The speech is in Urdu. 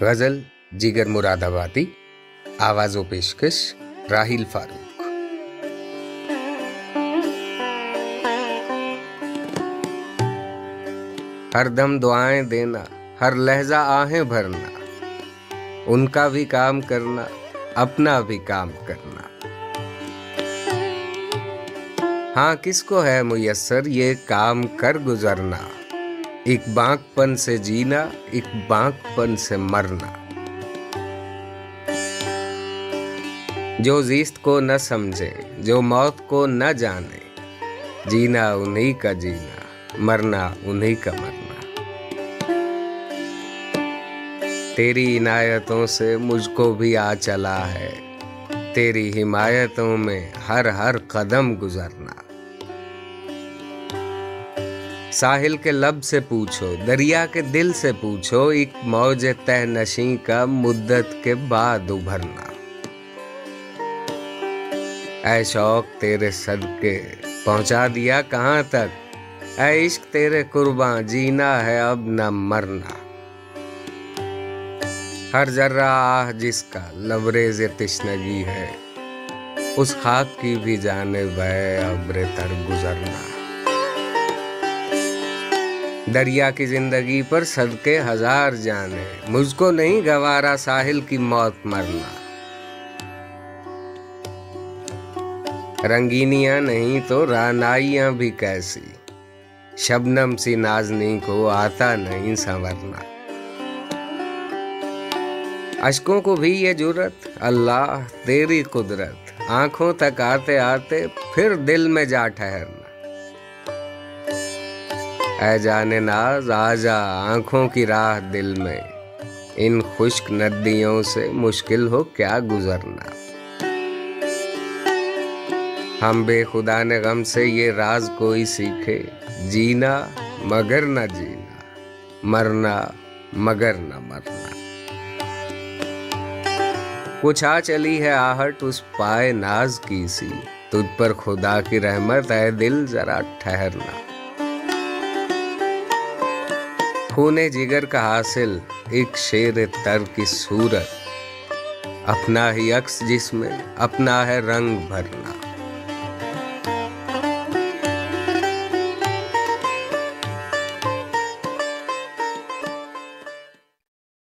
غزل جگر مراد آبادی آواز و پیشکش راہیل فاروق۔ ہر دم دعائیں دینا، ہر لہجہ آہیں بھرنا۔ ان کا بھی کام کرنا، اپنا بھی کام کرنا۔ ہاں کس کو ہے میسر یہ کام کر گزرنا؟ ایک بانک پن سے جینا، ایک بانک پن سے مرنا۔ جو زیست کو نہ سمجھے، جو موت کو نہ جانے۔ جینا انہی کا جینا، مرنا انہی کا مرنا۔ تیری عنایتوں سے مجھ کو بھی آ چلا ہے۔ تیری حمایتوں میں ہر ہر قدم گزرنا۔ ساحل کے لب سے پوچھو، دریا کے دل سے پوچھو، ایک موج تہ نشیں کا مدت کے بعد ابھرنا۔ اے شوق تیرے صدقے، پہنچا دیا کہاں تک؟ اے عشق تیرے قرباں، جینا ہے اب نہ مرنا۔ ہر ذرہ آہ جس کا لبریز تشنگی ہے، اس خاک کی بھی جانے بے ابر تر گزرنا۔ دریا کی زندگی پر صدقے ہزار جانے مجھ کو نہیں گوارا ساحل کی موت مرنا۔ رنگینیاں نہیں تو رانائیاں بھی کیسی۔ شبنم سی نازنی کو آتا نہیں سنورنا۔ اشکوں کو بھی یہ جرت اللہ تیری قدرت۔ آنکھوں تک آتے آتے پھر دل میں جا ٹھہرنا۔ اے جانے ناز، آجا آنکھوں کی راہ دل میں۔ ان خشک ندیوں سے مشکل ہو کیا گزرنا۔ ہم بے خدا نے غم سے یہ راز کوئی سیکھے۔ جینا مگر نہ جینا، مرنا مگر نہ مرنا۔ کچھ آ چلی ہے آہٹ، اس پائے ناز کی سی۔ تجھ پر خدا کی رحمت، اے دل ذرا ٹھہرنا۔ خونے جگر کا حاصل، ایک شیر تر کی صورت۔ اپنا ہی عکس جس میں، اپنا ہے رنگ بھرنا۔